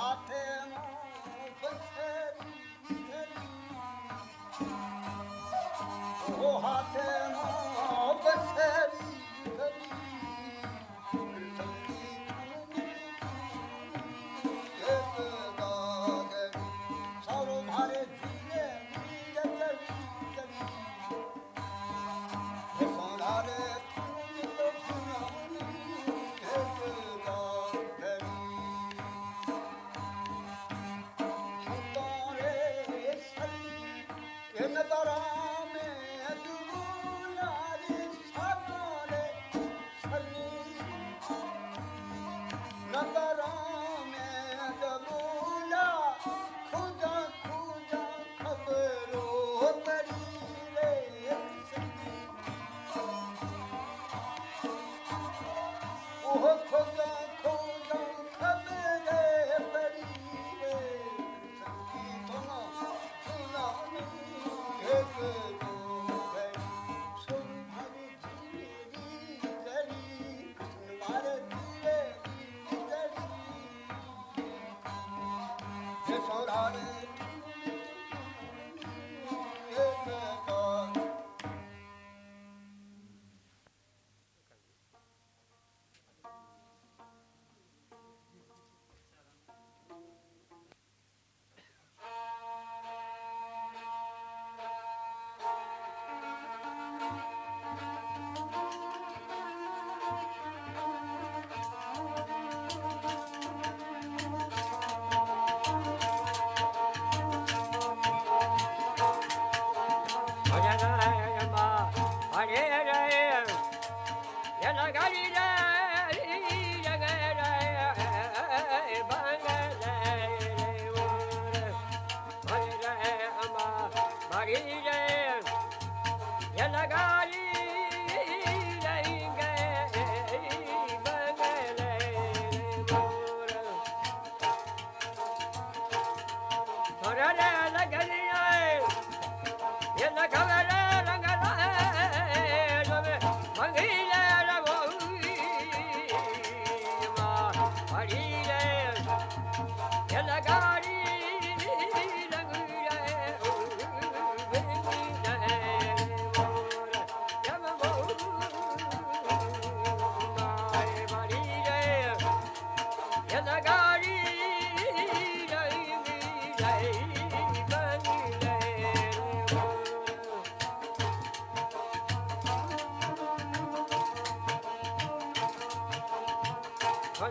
heart.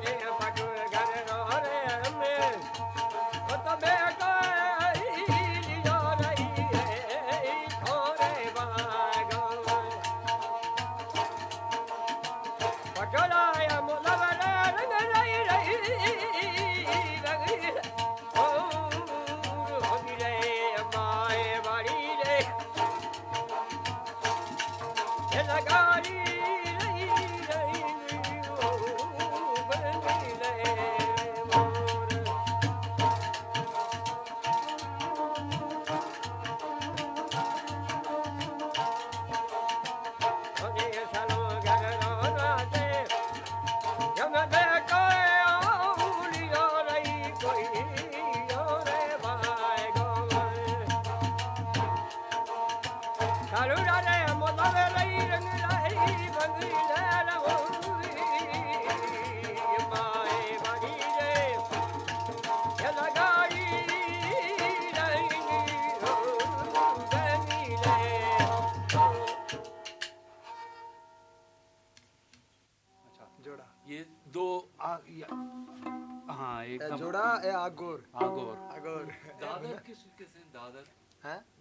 Yeah.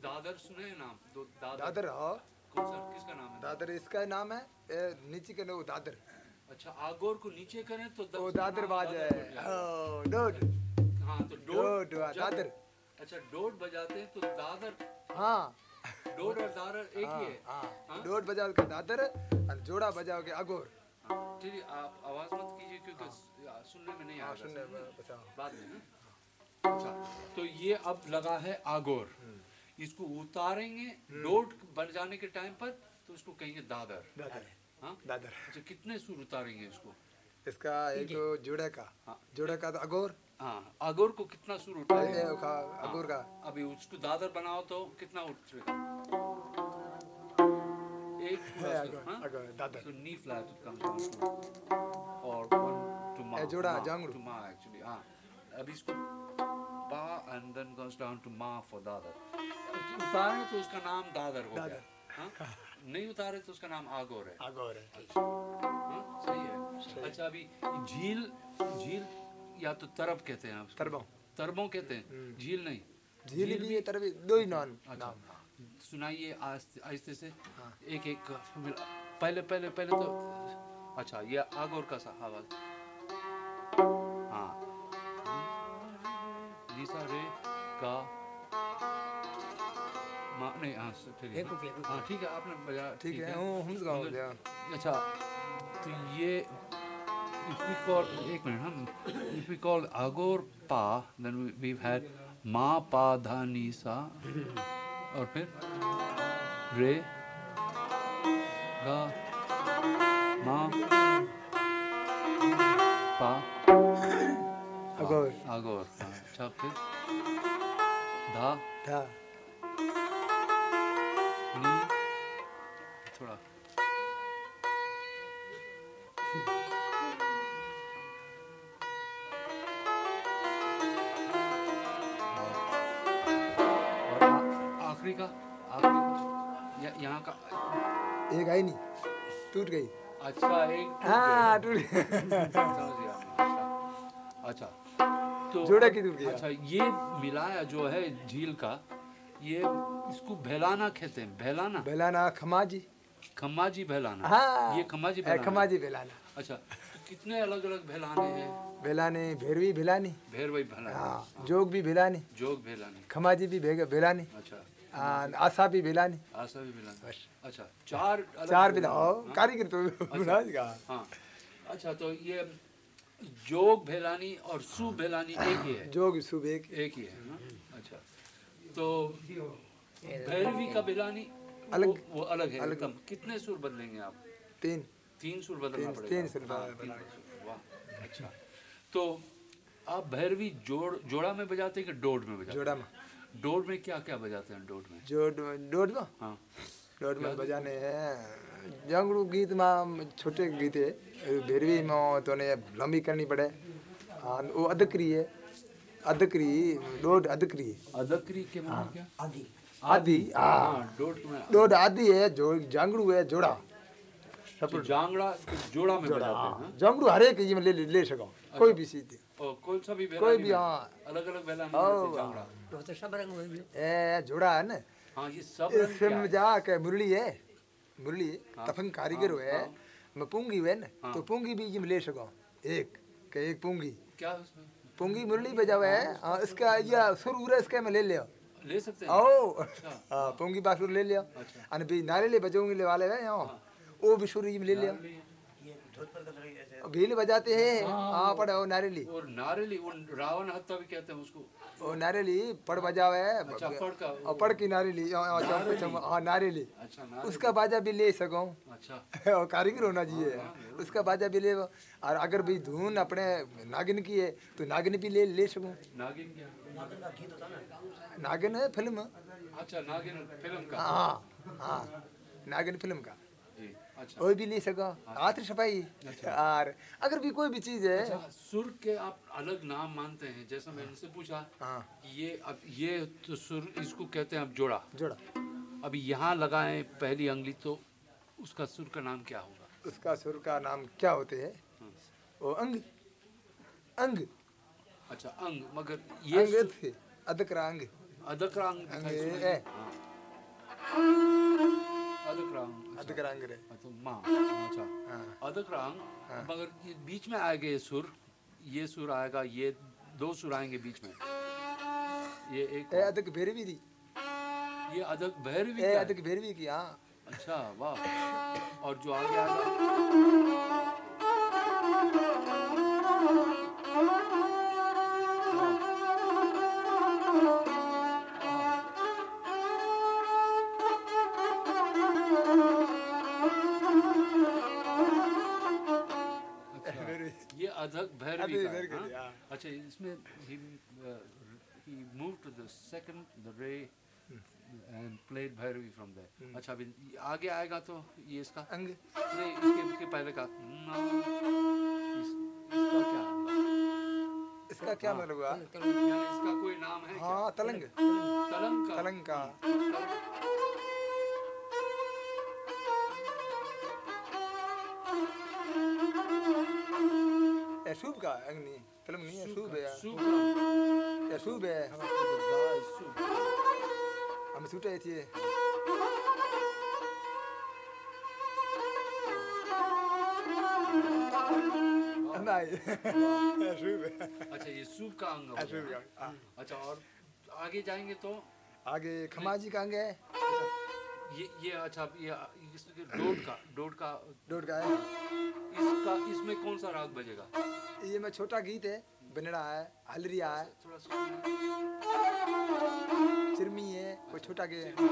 Dadar सुने नाम? दादर। दादर हाँ। किसका नाम है? दादर इसका नाम है नीचे के लोग दादर। अच्छा आगोर को नीचे करें तो वो दादर बाज है। डोड। हाँ तो डोड दादर। अच्छा डोड बजाते हैं तो दादर हाँ। डोड और दादर एक ही है हाँ, हाँ। डोड बजाओ के दादर और जोड़ा बजाओ के अगोर ठीक आप आवाज़ मत कीजिए क्योंकि हाँ। सुनने में नहीं आ रहा। सुनने में बचाओ। बाद में अच्छा। तो ये अब लगा है आगोर। हम्म। इसको उतारेंगे हम्म। डोड बन जाने के टाइम पर तो उसको कहेंगे दादर दादर हाँ दादर अच्छा कितने सुर उतारेंगे इसको इसका एक तो जोड़े का हाँ। जोड़े का तो अगोर हाँ अगोर को कितना सुर उठा ये का अगोर का अभी उसको दादर बनाओ तो कितना उठेगा एक है सुर, अगोर हाँ? अगोर Dadar comes down to or one to ma. Eh, जोड़ा, जांगड़ू। To ma actually. हाँ. अभी इसको pa and then goes down to ma for Dadar. उतारे तो उसका नाम दादर हो गया. दादर। हाँ? नहीं उतारे तो उसका नाम आगोर है. अगोर है हाँ? सही है. अच्छा अभी झील झील या तो तरब कहते हैं उसको. तरबों। तरबों कहते हैं. झील नहीं. झील भी है तरफ़ भी दो ही नाम अच्छा सुनाइए आस्ते आहिस्ते से हाँ। एक एक पहले पहले पहले तो अच्छा ये आगोर का सा आवाज़ हाँ रे का मा नहीं हाँ ठीक है। हाँ ठीक है आपने बजाया ठीक है हूँ। हम गया। अच्छा तो ये if we call एक मिनट हम if we call agor pa then we, we've had ma pa dha ni sa और फिर रे गा मा पा हाँ, अच्छा फिर धा था नी थोड़ा आखिरी का आखिरी यहाँ का एक आई नहीं टूट गई अच्छा एक हाँ टूट तो जोड़ा की गया? अच्छा ये मिलाया जो है झील का ये इसको भेलाना कहते हैं भेलाना बेलाना खमाजी। खम्माजी भेलाना हाँ। ये खम्माजी ए, भेलाना खमाजी बेलाना अच्छा तो कितने अलग अलग भेलाने हैं? बेलानी भेरवी भेलानी भैरवई भेलाने हाँ जोग भी भेलानी जोग भेलाने खमाजी भी भेलानी अच्छा। हाँ, आशा भी भेलानी आशा भी भेलाने अच्छा चार चार भेलाने। बिना हाँ? कारीगर तो का हाँ। अच्छा तो ये जोग भेलानी और सु भेलानी एक ही है। जोग सुबह एक। एक ही है हाँ? अच्छा। तो भैरवी का भेलानी अलग- वो, वो अलग है अलग। कितने सुर बदलेंगे आप? तीन। तीन सुर बदलना पड़ेगा। तीन सुर हाँ, वाह अच्छा। तो आप भैरवी जोड़ जोड़ा में बजाते हैं कि डोड में बजाते जोड़ा में। डोड में क्या क्या बजाते हैं? डोड में? जो डोड में? हाँ। डोड में बजाने हैं जंगड़ू गीत में छोटे गीत है भेरवी में तो ने लंबी करनी पड़े हाँ वो अदकरी है अदकरी डोड अदकरी है अदकरी के मतलब क्या आदि हाँ हाँ डोड में डोड आदि है जो जांगड़ू है जोड़ा तो जांगड़ा जोड़ा में जोड़ा बजाते हैं? जांगड़ू हर एक में ले ले सको कोई भी सीधी और कोई सा भी कोई भी में हाँ अलग अलग ओ, में जांगड़ा ए जोड़ा है ना हाँ ये सब क्या है? मुरली है मुरली हाँ, कारीगर हाँ, हाँ। मैं पूँगी है ना हाँ। तो पूँगी भी ये में ले सको एक के एक पूँगी। क्या है उसमें? पूँगी मुरली बजावे है हाँ, इसका या सुर उरे इसके में ले लियो। ले सकते हैं? आओ। अच्छा। हाँ पूँगी बासुर ले लियो। अच्छा। अन भी नारे ले बजाऊँगे ले वाले हैं यहाँ वो भी सुर ले लियो। भील बजाते हैं। हाँ। पड़े वो नारेली और नारेली वो रावण हत्या भी कहते हैं उसको। वो नारेली पड़ बजावे। अच्छा पड़ का और पड़ की नारेली हाँ, हाँ, हाँ नारेली। अच्छा उसका बाजा भी ले सको। अच्छा। और कारीगर होना चाहिए। उसका बाजा भी ले। और अगर भी धुन अपने नागिन की है तो नागिन भी ले ले सकूँ। नागिन क्या? नागिन है फ़िल्म। अच्छा नागिन फ़िल्म का। हाँ हाँ नागिन फ़िल्म का। अच्छा। वो भी ले सको। हाथ छपाई। और अगर भी कोई भी चीज़ है। अच्छा सुर के आप अलग नाम मानते हैं जैसा मैंने इनसे पूछा हाँ। ये अब ये तो सुर इसको कहते हैं अब जोड़ा। जोड़ा। अभी यहाँ लगाए पहली अंगली तो उसका सुर का नाम क्या होगा? उसका सुर का नाम क्या होते है? वो अंग। अंग। अच्छा अंग मगर ये अंग सुर- थे। अदकरा अंग अदकरा अंग दिखाई अंग सुनाइए। है। हाँ। अदकरा अंग अच्छा। अदकरा अंग रे मतलब माँ अच्छा हाँ मगर बीच में आएगा ये सुर ये सुर आएगा ये दो सुर आएँगे बीच में ये एक ए अदक भैरवी दी ये अदक भैरवी ए। अदक भैरवी की हाँ अच्छा वाह और जो आगे आएगा अच्छा इसमें he uh, he moved to the second the ray and played Bhairavi from there. अच्छा अभी आगे आएगा तो ये इसका? अंग नहीं इसके इसके पहले का। इस, इसका क्या इसका क्या मतलब हुआ? इसका कोई नाम है हाँ तलंग। तलंग का। तलंग का। शुभ का अंग नहीं तलंग नहीं है शुभ है। सूप या शुभ है? हम छूटे थे। नहीं। शुभ है। अच्छा ये सूप का अंग हो शुभ। का हाँ। अच्छा और आगे जाएँगे तो? आगे खमाजी का अंग है। ये ये अच्छा ये इसके डोड का डोड का डोड का है। इसका इसमें कौन सा राग बजेगा? ये मैं छोटा गीत है बनड़ा है हलरिया है। थोड़ा चिरमी है कोई छोटा गीत अंग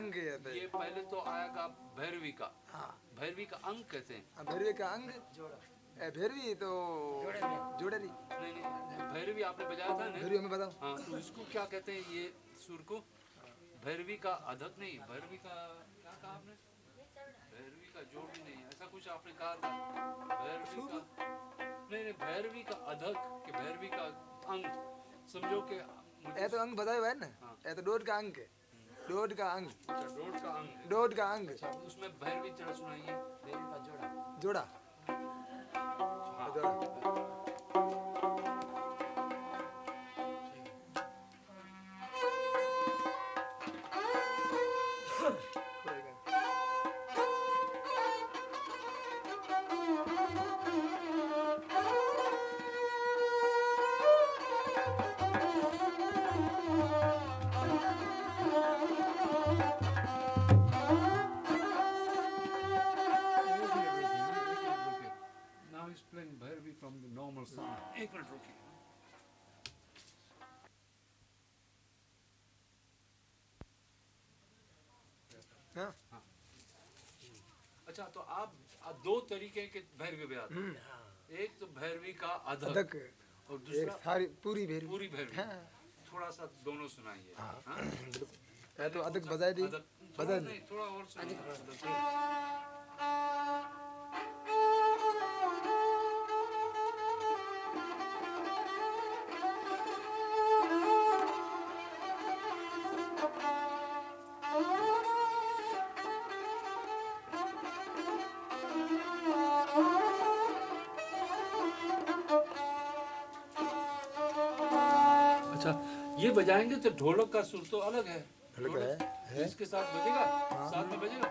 अंग हैं हैं। ये पहले तो आएगा भैरवी का। हाँ। भैरवी का अंग कहते हैं? हाँ, भैरवी का अंग? ए भैरवी तो जोड़ेरी नहीं। नहीं। भैरवी आपने बजाया था ना भैरवी हमें बताओ। हाँ तो इसको क्या कहते हैं ये सुर को? भैरवी का अधक नहीं भैरवी का क्या कहा आपने? भैरवी का जोड़ भी नहीं ऐसा कुछ आपने कहा था? भैरवी का नहीं नहीं भैरवी का अधक कि भैरवी का अंग। समझो कि मुझे तो अंग बतायो है ना? हाँ। ए तो डोड का अंग है। डोड का अंग। अच्छा, डोड का अंग। डोड का अंग। अच्छा, उसमें भैरवी जरा सुनाइए जोड़ा। हाँ अच्छा तो आप, आप दो तरीके के भैरवी बजाते हैं। एक तो भैरवी का अधक अदक और दूसरा सारी पूरी भैरवी। पूरी भैरवी। हाँ। थोड़ा सा दोनों सुनाइए। हाँ? हाँ। तो अदक बजाय दी बजाए थोड़ा थोड़ा और सुनाइए। बजाएँगे तो ढोलक का सुर तो अलग है। है, है। इसके साथ बजेगा? साथ में बजेगा?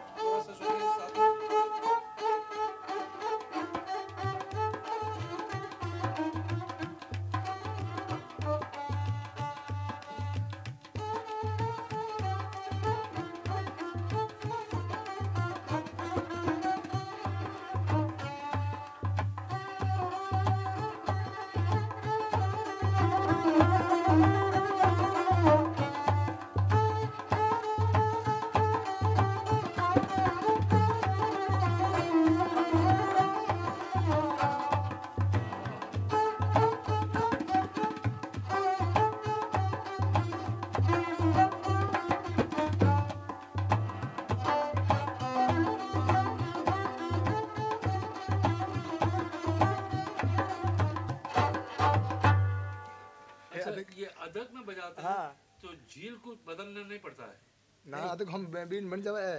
पड़ता है। ना अदक हम बीन बन जावे। है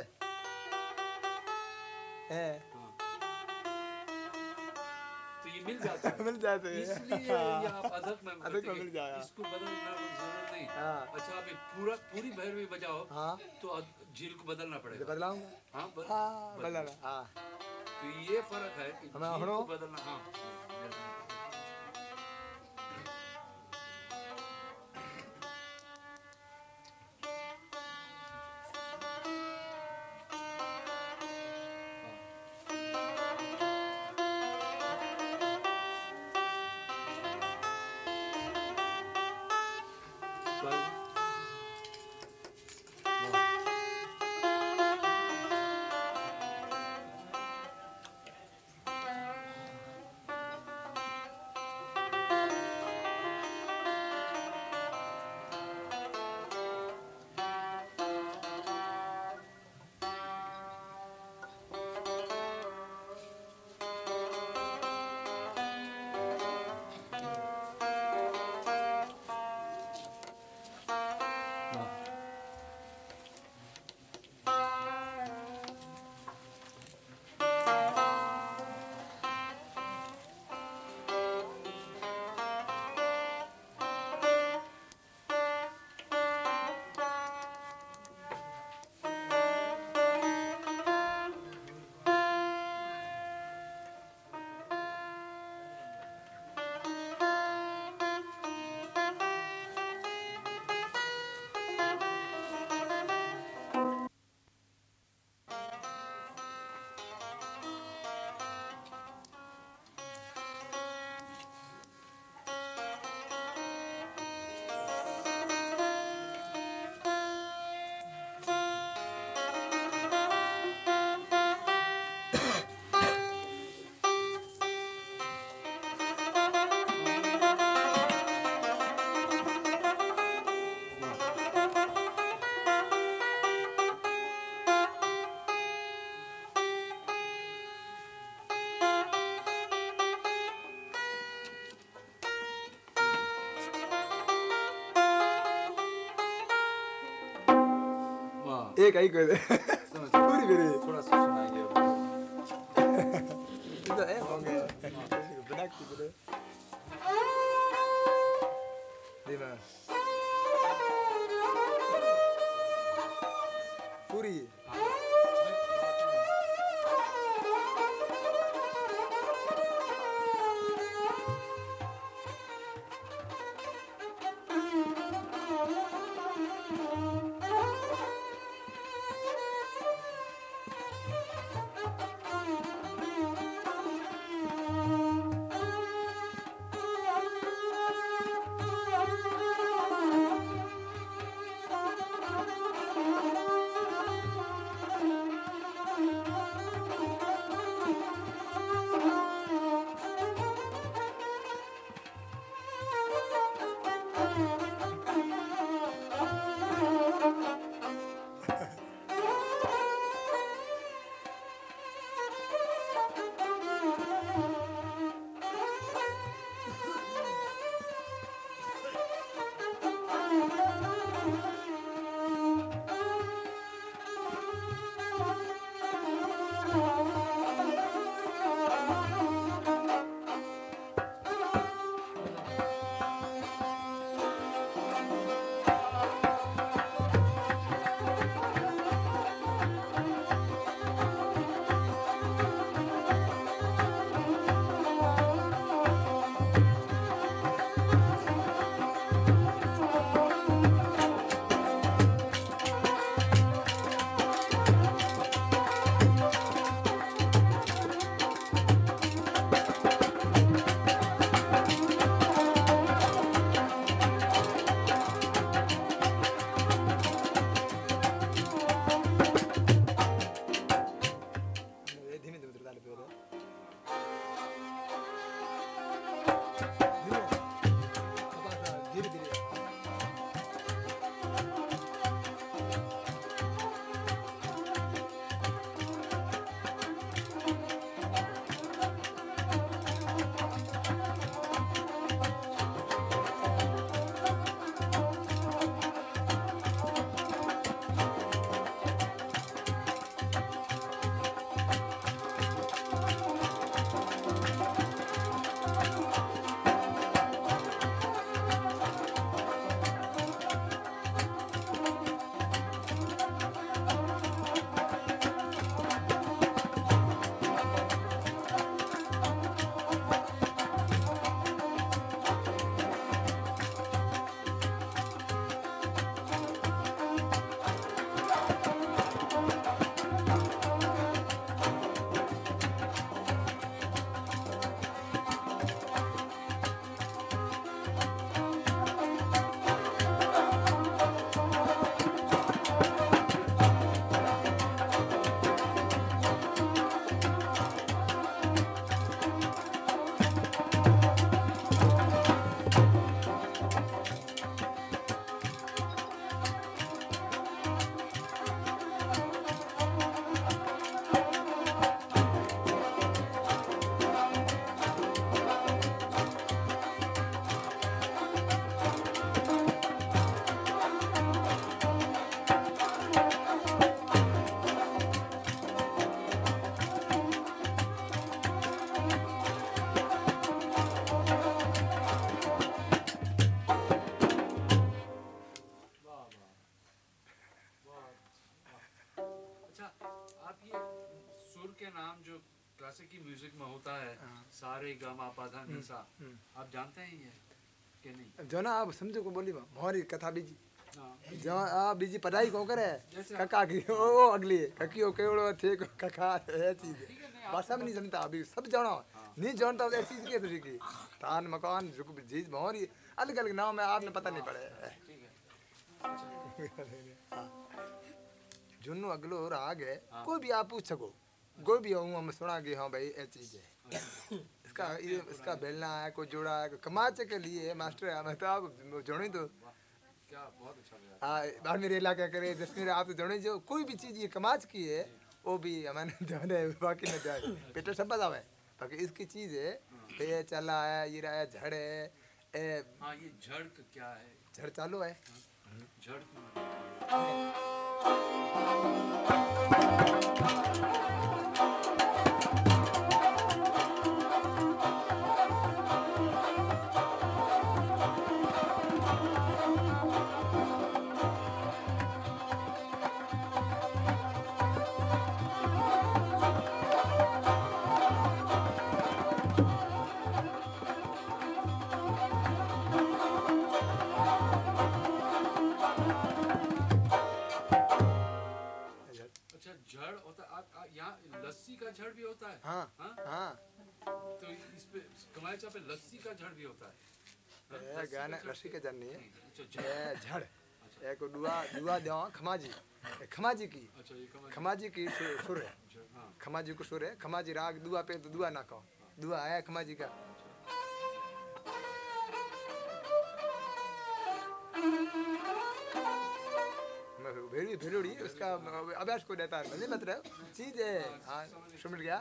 है। हाँ तो ये मिल जाता है। मिल जाते हैं। इसलिए ये आप अदक में अदक में मिल जाएगा। इसको बदलना ज़रूरत नहीं। हाँ। अच्छा आप पूरा पूरी भैरवी बजाओ हाँ। तो झील को बदलना तो पड़ेगा बदलाऊँगा। हाँ हाँ बदल- बदलाना। हाँ। तो ये फ़र्क है कि हमें झील को बदलना हाँ। वाह एक आई कर दे समझ पूरी मेरी थोड़ा सा सुनाइए तो है होंगे बना की बोले देना पूरी सारे गा मा पा धा नी सा आप जानते हैं ये कि नहीं? जो ना आप समझो को बोली मोहरी कथा बीजी। हाँ। जो आ बीजी पढ़ाई को करे। कका की ओ ओ अगली। ककी ओ केवड़ो थे को कका है चीज़। भाषा में नहीं समझता। अभी सब जानो। नहीं जानता तो चीज़ के तरीके की? तान मकान जो चीज़ मोहरी। अलग अलग नाम है आपने पता नहीं पड़े। है। हाँ। जुन्नो अगलो राग है। कोई भी आप पूछ सको। कोई भी हूँ हम सुना कि हाँ भाई ये चीज़ है। इसका ये इसका बेलना है कोई जोड़ा है कोई कमाचे के लिए मास्टर है मैं तो आप जोड़ी तो। क्या बहुत अच्छा लगा। हाँ बाहर मेरे इलाका करे जश्मीर आप तो जोड़ी जो कोई भी चीज़ ये कमाच की है वो भी हमारे ध्यान है बाकी न जाए। पेटर सब बताओ है। बाकी इसकी चीज़ है ये चला है ये रहा है झड़ है ए। हाँ ये झड़ का क्या है? झड़ चालू है। झड़ झड़ भी होता है। हाँ? ए लस्सी का जाननी है। अच्छा झड़ ए झड़ ए को दुआ दुआ दो खमाजी। खमाजी की। अच्छा खमाजी। की सुर है। हाँ। खमाजी को सुर है। खमाजी राग दुआ पे तो दुआ ना कहो। दुआ है खमाजी का। भेड़ी भेड़ोड़ी उसका अभ्यास को देता है। नहीं मतलब चीज़ है। हाँ समझ गया।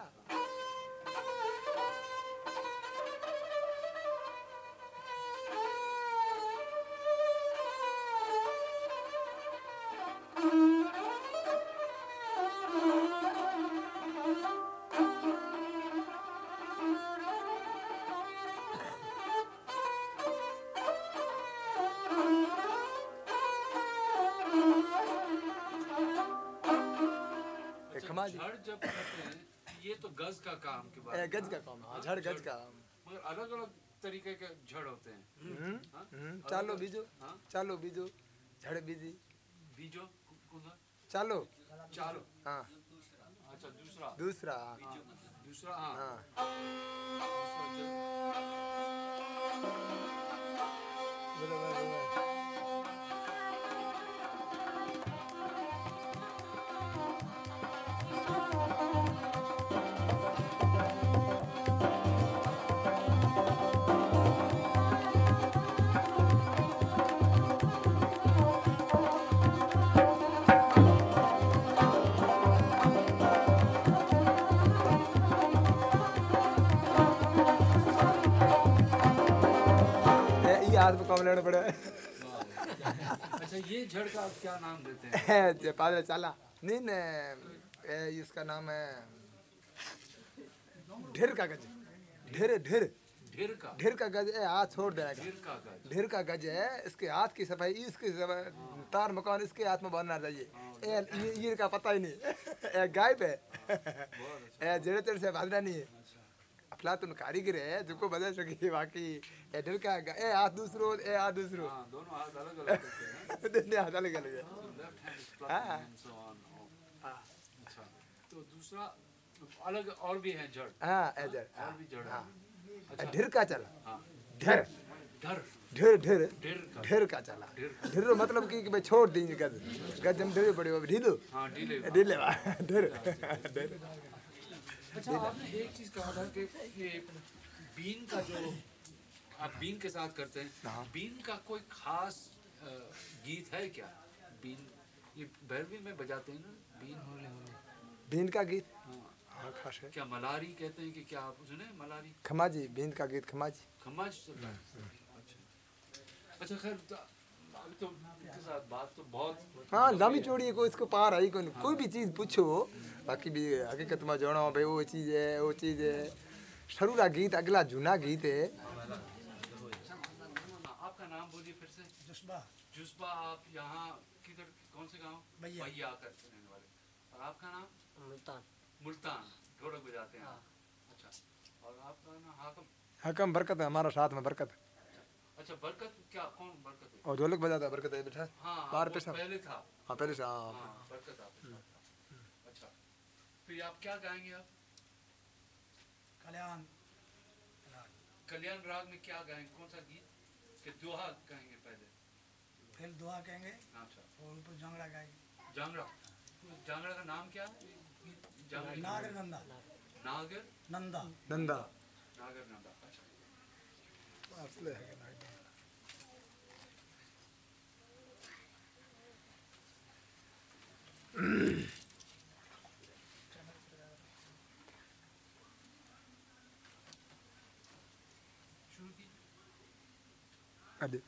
गज का काम हाँ झड़ गज का। मगर अलग अलग तरीके के झड़ होते हैं। हम्म, हाँ? हम्म, चालो बीजो। हाँ? चालो बीजो। झड़ बीजी। बीजो चालो। चालो। हाँ। अच्छा दूसरा। दूसरा हाँ। बीजो दूसरा हाँ। कम लेना पड़े। अच्छा ये झड़ का आप क्या नाम देते हैं? जे चाला। नहीं ने ए, इसका नाम है ढेर का गज। ढेर ढेर। ढेर का? गज ए हाथ छोड़ देगा ढेर का गज। ढेर का गज है इसके हाथ की सफ़ाई इसके सफ़ाई, तार मकान इसके हाथ में बनना चाहिए। ये, ये का पता ही नहीं। गायब है। ए जेड़े तेरे से भागना नहीं है। अफलातुन कारीगर है जिसको बदल सके बाकी ए ढेर का ए हाथ दूसरो ए हाथ दूसरो। हाँ दोनों हाथ अलग अलग करते हैं। दोनों हाथ अलग अलग है। हाँ। तो दूसरा अलग और भी है जड़। हाँ जड़ और हाँ, भी जड़ है। हाँ। अच्छा। ढेर का चला। हाँ। ढेर। ढेर। ढेर ढेर। का। चला। ढेर। मतलब कि कि भाई छोड़ दी गज गज हम ढेर हाँ। ढीले। ढीले। ढेर। ढेर। अच्छा आपने एक चीज़ कहा था कि ये बीन का जो आप बीन के साथ करते हाँ। हैं। बीन का कोई खास गीत है क्या? बीन ये भैरवी में बजाते हैं ना? बीन। होले होले। बीन का गीत? हाँ। हाँ खास है। क्या मलारी कहते हैं कि क्या आप सुने मलारी? खमाजी बीन का गीत खमाजी। खमाज है अच्छा। अच्छा खैर तो- तो बात तो बहुत हाँ लंबी चौड़ी को इसको पार आई कोई कोई भी चीज़ पूछो बाकी भी हकीकत में जानो भाई वो चीज़ है वो चीज़ है। सरूरा गीत अगला जूना गीत है। आपका नाम बोलिए फिर से। जुस्बा। जुस्बा आप यहाँ किधर कौन से गाँव? भैया। भैया कर रहने वाले। और आपका नाम? मुल्तान। मुल्तान ढोलक बजाते हैं हाँ। अच्छा। और आपका नाम? हाकम। हकम बरकत है हमारा साथ में बरकत अच्छा बरकत क्या कौन बरकत है और ढोलक बजाता है बरकत है बैठा है। हाँ बाहर पेशा। पहले था। हाँ पहले से हाँ हाँ बरकत आपके साथ अच्छा फिर आप क्या गाएँगे आप कल्याण। कल्याण राग में क्या गाएँगे कौन सा गीत? के दोहा गाएँगे पहले? फिर दुआ कहेंगे अच्छा। और ऊपर जांगड़ा गाएँगे। जांगड़ा? जांगड़ा का नाम क्या? है नागर नंदा। नागर? नंदा। नंदा। नागर नंदा अच्छा। अभी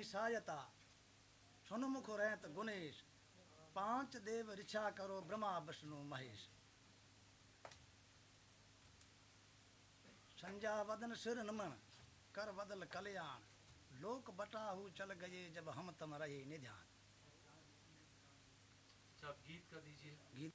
भवानी सायता। सुनमुख रहत गुणेश। पाँच देव ऋचा करो ब्रह्मा विष्णु महेश। संजा वदन सिर नमन कर बदल कल्याण। लोक बटाहु चल गए जब हम तम रहे निध्यान। अच्छा गीत का दीजिए। गीत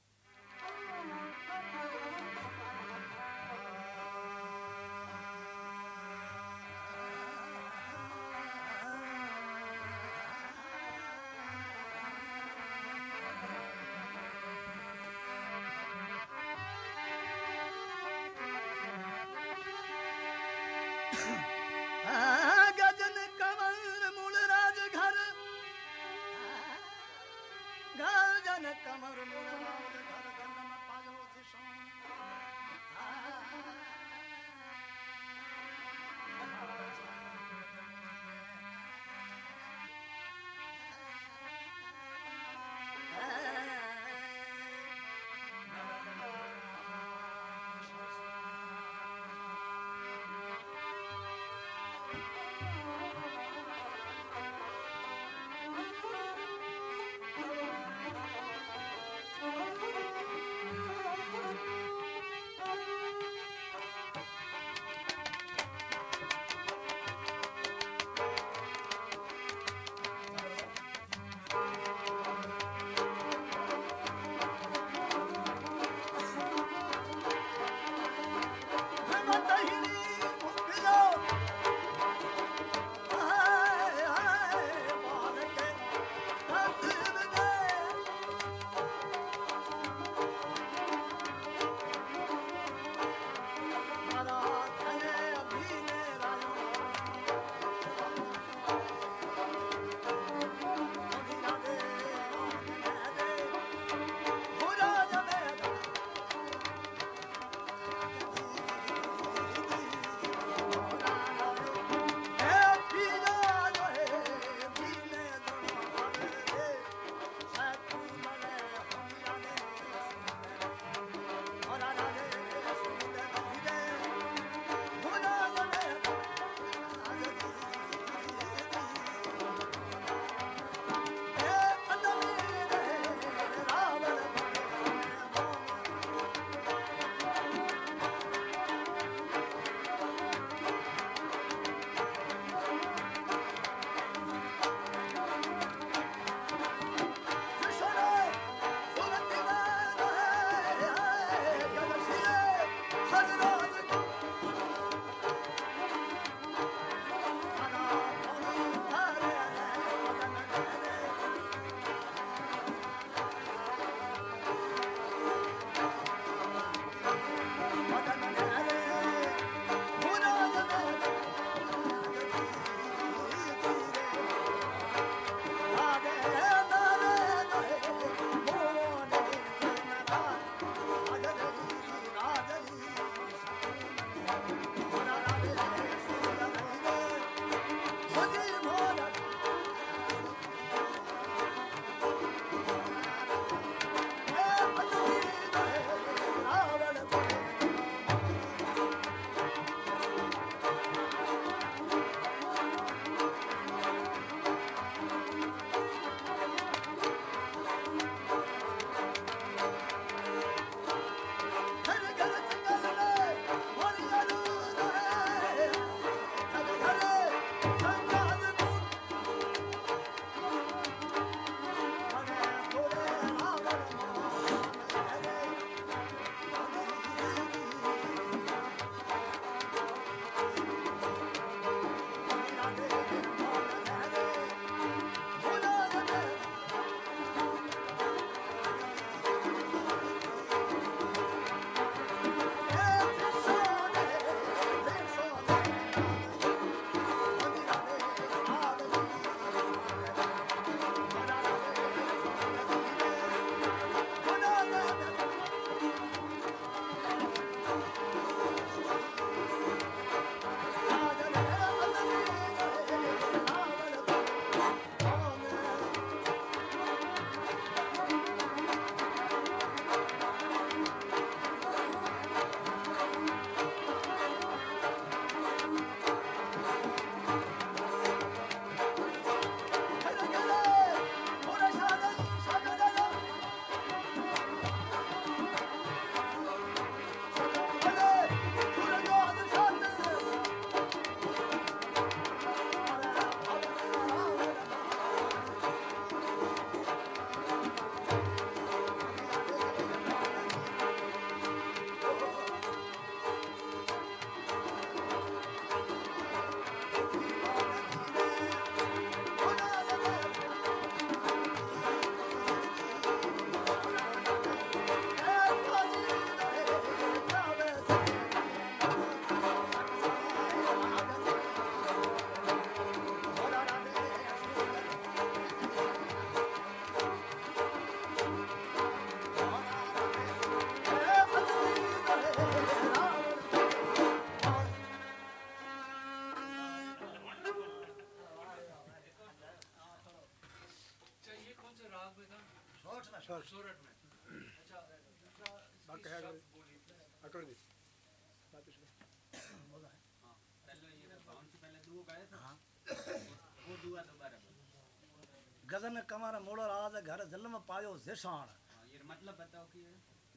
गजन कंवर मोड़ राज घर जन्म पायो जिशान ये मतलब बताओ कि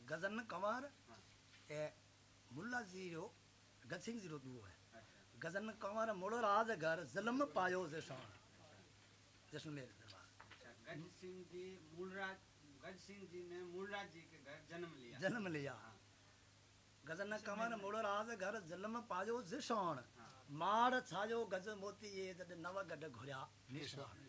गजन कंवर ए मुल्ला जी जो गसिंग जी रो दुओ है। गजन कंवर मोड़ राज घर जन्म पायो जिशान जैसलमेर दरबार। अच्छा गज सिंह जी मूलराज गज सिंह जी ने मूलराज जी के घर जन्म लिया। जन्म लिया। गजन कंवर मोड़ राज घर जन्म पायो जिशान मार छायो गज मोती ये जड नव गड घुरिया। निशान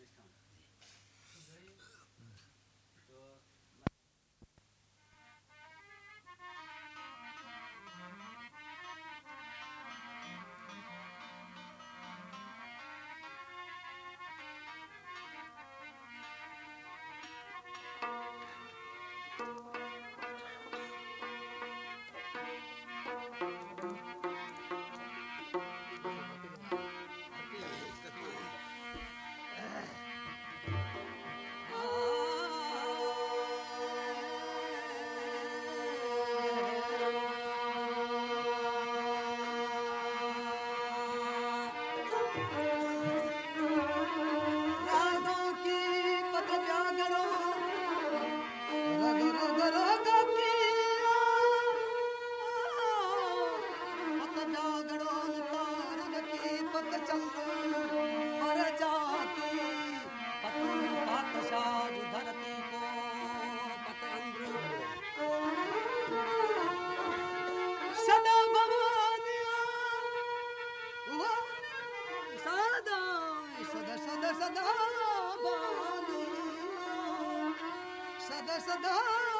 ಸದಾ